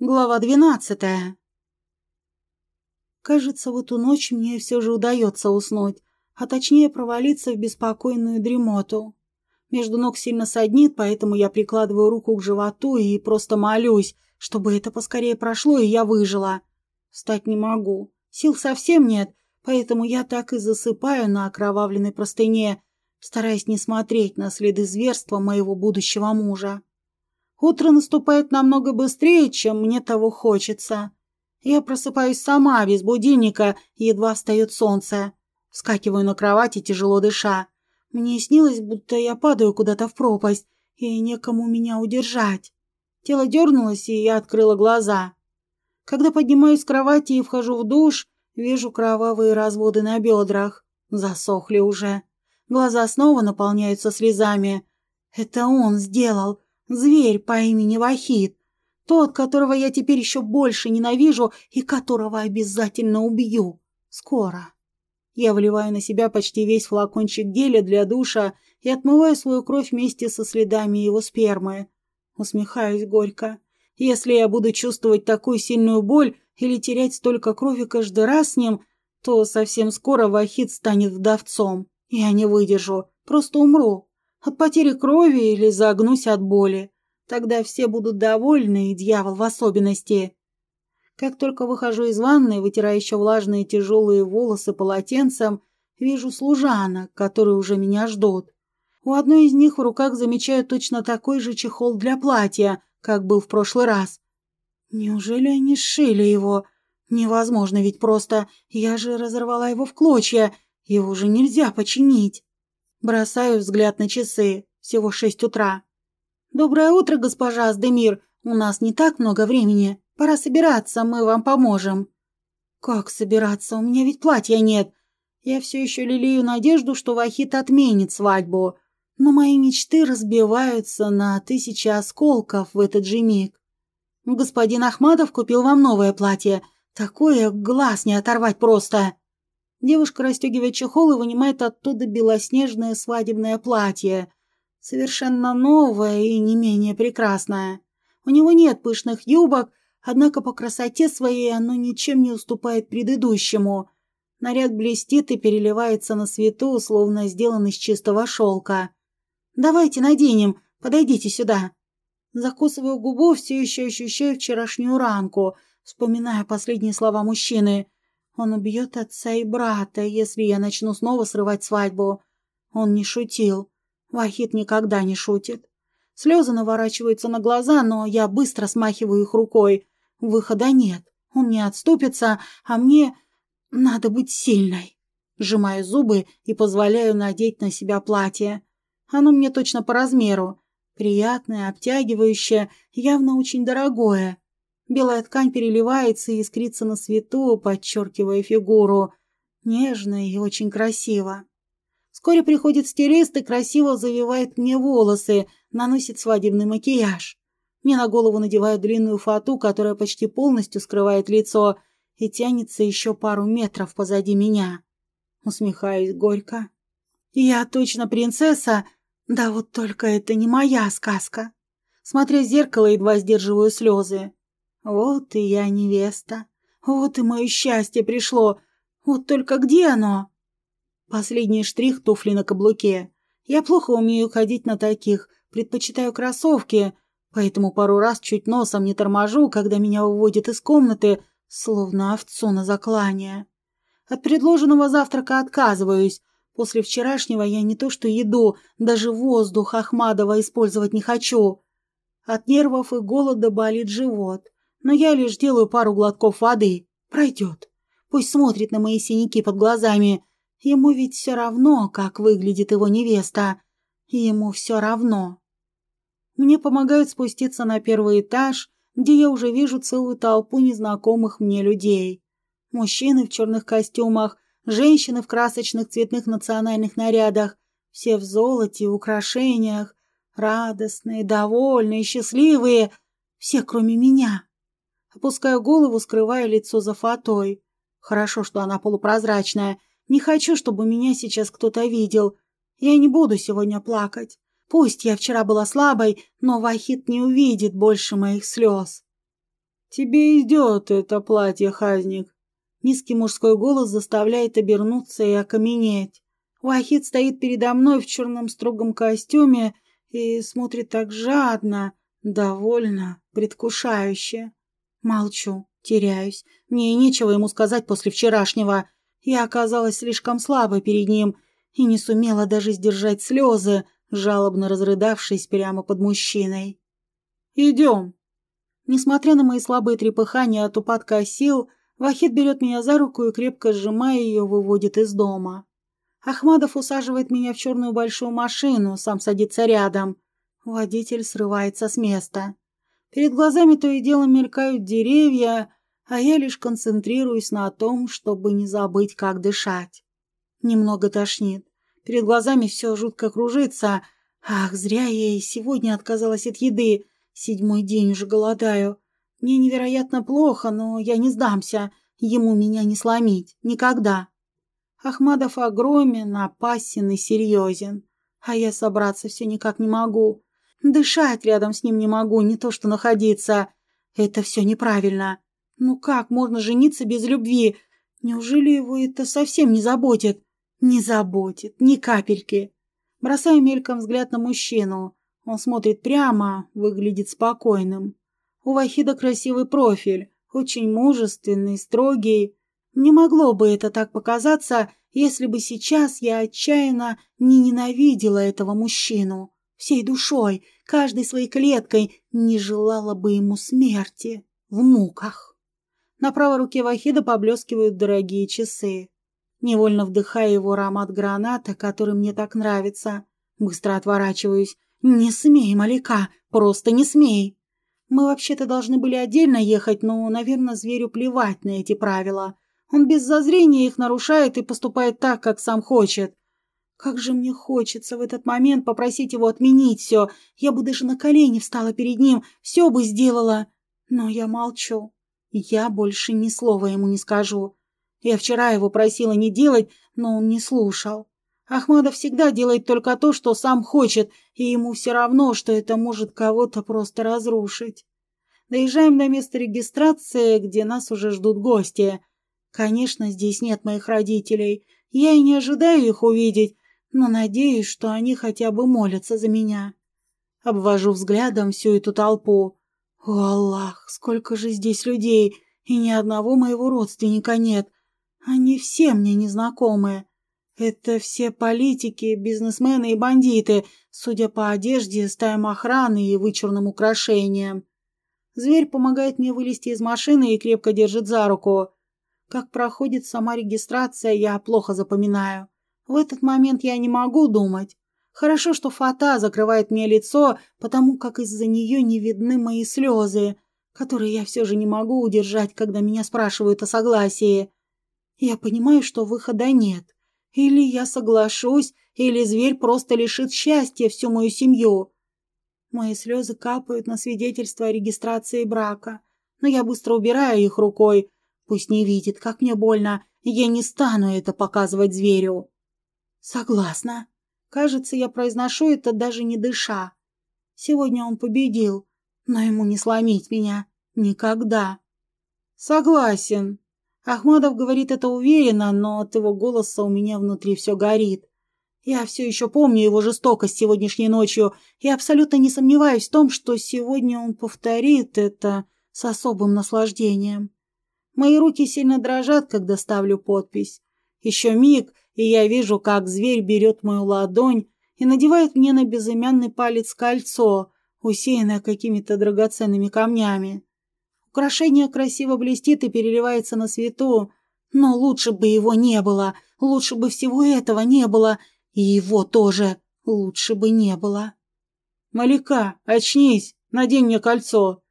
Глава двенадцатая. Кажется, в эту ночь мне все же удается уснуть, а точнее провалиться в беспокойную дремоту. Между ног сильно саднит, поэтому я прикладываю руку к животу и просто молюсь, чтобы это поскорее прошло и я выжила. Встать не могу, сил совсем нет, поэтому я так и засыпаю на окровавленной простыне, стараясь не смотреть на следы зверства моего будущего мужа. Утро наступает намного быстрее, чем мне того хочется. Я просыпаюсь сама, без будильника, едва встает солнце. Вскакиваю на кровати, тяжело дыша. Мне снилось, будто я падаю куда-то в пропасть, и некому меня удержать. Тело дернулось, и я открыла глаза. Когда поднимаюсь с кровати и вхожу в душ, вижу кровавые разводы на бедрах. Засохли уже. Глаза снова наполняются слезами. Это он сделал. Зверь по имени Вахид. Тот, которого я теперь еще больше ненавижу и которого обязательно убью. Скоро. Я вливаю на себя почти весь флакончик геля для душа и отмываю свою кровь вместе со следами его спермы. Усмехаюсь горько. Если я буду чувствовать такую сильную боль или терять столько крови каждый раз с ним, то совсем скоро Вахид станет вдовцом. Я не выдержу, просто умру. От потери крови или загнусь от боли. Тогда все будут довольны, и дьявол в особенности. Как только выхожу из ванной, вытирая еще влажные тяжелые волосы полотенцем, вижу служанок, которые уже меня ждут. У одной из них в руках замечаю точно такой же чехол для платья, как был в прошлый раз. Неужели они сшили его? Невозможно ведь просто. Я же разорвала его в клочья. Его уже нельзя починить. Бросаю взгляд на часы. Всего шесть утра. «Доброе утро, госпожа Аздемир. У нас не так много времени. Пора собираться, мы вам поможем». «Как собираться? У меня ведь платья нет. Я все еще лелею надежду, что Вахит отменит свадьбу. Но мои мечты разбиваются на тысячи осколков в этот же миг. Господин Ахмадов купил вам новое платье. Такое глаз не оторвать просто». Девушка расстегивает чехол и вынимает оттуда белоснежное свадебное платье. Совершенно новое и не менее прекрасное. У него нет пышных юбок, однако по красоте своей оно ничем не уступает предыдущему. Наряд блестит и переливается на свету, словно сделан из чистого шелка. «Давайте наденем, подойдите сюда». Закусываю губу, все еще ощущаю вчерашнюю ранку, вспоминая последние слова мужчины – он убьет отца и брата, если я начну снова срывать свадьбу. Он не шутил. Вахид никогда не шутит. Слезы наворачиваются на глаза, но я быстро смахиваю их рукой. Выхода нет. Он не отступится, а мне надо быть сильной. Сжимаю зубы и позволяю надеть на себя платье. Оно мне точно по размеру. Приятное, обтягивающее, явно очень дорогое. Белая ткань переливается и искрится на свету, подчеркивая фигуру. Нежно и очень красиво. Вскоре приходит стилист и красиво завивает мне волосы, наносит свадебный макияж. Мне на голову надевают длинную фату, которая почти полностью скрывает лицо и тянется еще пару метров позади меня. Усмехаюсь горько. Я точно принцесса, да вот только это не моя сказка. Смотря в зеркало, едва сдерживаю слезы. Вот и я невеста. Вот и мое счастье пришло. Вот только где оно? Последний штрих туфли на каблуке. Я плохо умею ходить на таких, предпочитаю кроссовки, поэтому пару раз чуть носом не торможу, когда меня выводят из комнаты, словно овцу на заклание. От предложенного завтрака отказываюсь. После вчерашнего я не то что еду, даже воздух Ахмадова использовать не хочу. От нервов и голода болит живот но я лишь делаю пару глотков воды. Пройдет. Пусть смотрит на мои синяки под глазами. Ему ведь все равно, как выглядит его невеста. Ему все равно. Мне помогают спуститься на первый этаж, где я уже вижу целую толпу незнакомых мне людей. Мужчины в черных костюмах, женщины в красочных цветных национальных нарядах, все в золоте и украшениях, радостные, довольные, счастливые, все кроме меня. Опускаю голову, скрывая лицо за фатой. Хорошо, что она полупрозрачная. Не хочу, чтобы меня сейчас кто-то видел. Я не буду сегодня плакать. Пусть я вчера была слабой, но Вахит не увидит больше моих слез. «Тебе идет это платье, Хазник». Низкий мужской голос заставляет обернуться и окаменеть. Вахид стоит передо мной в черном строгом костюме и смотрит так жадно, довольно, предвкушающе. Молчу, теряюсь. Мне нечего ему сказать после вчерашнего. Я оказалась слишком слабой перед ним и не сумела даже сдержать слезы, жалобно разрыдавшись прямо под мужчиной. «Идем». Несмотря на мои слабые трепыхания от упадка сил, Вахид берет меня за руку и, крепко сжимая ее, выводит из дома. Ахмадов усаживает меня в черную большую машину, сам садится рядом. Водитель срывается с места. Перед глазами то и дело мелькают деревья, а я лишь концентрируюсь на том, чтобы не забыть, как дышать. Немного тошнит. Перед глазами все жутко кружится. Ах, зря я и сегодня отказалась от еды. Седьмой день уже голодаю. Мне невероятно плохо, но я не сдамся. Ему меня не сломить. Никогда. Ахмадов огромен, опасен и серьезен. А я собраться все никак не могу. Дышать рядом с ним не могу, не то что находиться. Это все неправильно. Ну как можно жениться без любви? Неужели его это совсем не заботит? Не заботит, ни капельки. Бросаю мельком взгляд на мужчину. Он смотрит прямо, выглядит спокойным. У Вахида красивый профиль, очень мужественный, строгий. Не могло бы это так показаться, если бы сейчас я отчаянно не ненавидела этого мужчину. Всей душой, каждой своей клеткой не желала бы ему смерти в муках. На правой руке Вахида поблескивают дорогие часы. Невольно вдыхая его аромат граната, который мне так нравится. Быстро отворачиваюсь. «Не смей, Малика, просто не смей!» Мы вообще-то должны были отдельно ехать, но, наверное, зверю плевать на эти правила. Он без зазрения их нарушает и поступает так, как сам хочет. Как же мне хочется в этот момент попросить его отменить все. Я бы даже на колени встала перед ним, все бы сделала. Но я молчу. Я больше ни слова ему не скажу. Я вчера его просила не делать, но он не слушал. Ахмадов всегда делает только то, что сам хочет, и ему все равно, что это может кого-то просто разрушить. Доезжаем до места регистрации, где нас уже ждут гости. Конечно, здесь нет моих родителей. Я и не ожидаю их увидеть, но надеюсь, что они хотя бы молятся за меня. Обвожу взглядом всю эту толпу. О, Аллах, сколько же здесь людей, и ни одного моего родственника нет. Они все мне незнакомые. Это все политики, бизнесмены и бандиты, судя по одежде, стаям охраны и вычурным украшениям. Зверь помогает мне вылезти из машины и крепко держит за руку. Как проходит сама регистрация, я плохо запоминаю. В этот момент я не могу думать. Хорошо, что фата закрывает мне лицо, потому как из-за нее не видны мои слезы, которые я все же не могу удержать, когда меня спрашивают о согласии. Я понимаю, что выхода нет. Или я соглашусь, или зверь просто лишит счастья всю мою семью. Мои слезы капают на свидетельство о регистрации брака, но я быстро убираю их рукой. Пусть не видит, как мне больно, я не стану это показывать зверю. Согласна. Кажется, я произношу это даже не дыша. Сегодня он победил, но ему не сломить меня. Никогда. Согласен. Ахмадов говорит это уверенно, но от его голоса у меня внутри все горит. Я все еще помню его жестокость сегодняшней ночью и абсолютно не сомневаюсь в том, что сегодня он повторит это с особым наслаждением. Мои руки сильно дрожат, когда ставлю подпись. Еще миг, и я вижу, как зверь берет мою ладонь и надевает мне на безымянный палец кольцо, усеянное какими-то драгоценными камнями. Украшение красиво блестит и переливается на свету, но лучше бы его не было, лучше бы всего этого не было, и его тоже лучше бы не было. «Малика, очнись, надень мне кольцо!»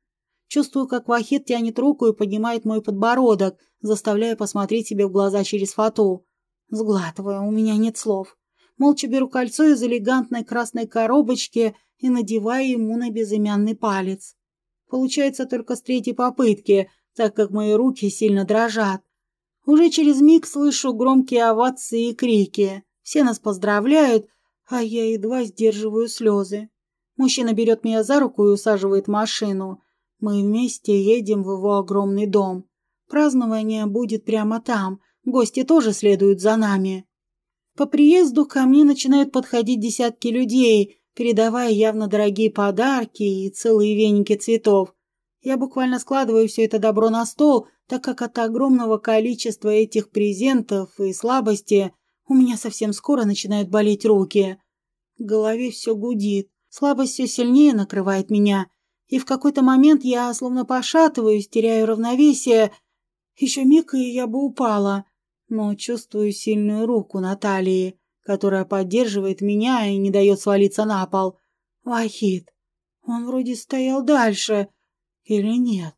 Чувствую, как Вахид тянет руку и поднимает мой подбородок, заставляя посмотреть себе в глаза через фату. Сглатываю, у меня нет слов. Молча беру кольцо из элегантной красной коробочки и надеваю ему на безымянный палец. Получается только с третьей попытки, так как мои руки сильно дрожат. Уже через миг слышу громкие овации и крики. Все нас поздравляют, а я едва сдерживаю слезы. Мужчина берет меня за руку и усаживает в машину. Мы вместе едем в его огромный дом. Празднование будет прямо там. Гости тоже следуют за нами. По приезду ко мне начинают подходить десятки людей, передавая явно дорогие подарки и целые веники цветов. Я буквально складываю все это добро на стол, так как от огромного количества этих презентов и слабости у меня совсем скоро начинают болеть руки. В голове все гудит, слабость все сильнее накрывает меня, и в какой-то момент я словно пошатываюсь, теряю равновесие. Еще миг, и я бы упала, но чувствую сильную руку Натальи, которая поддерживает меня и не дает свалиться на пол. Вахид. Он вроде стоял дальше. Или нет?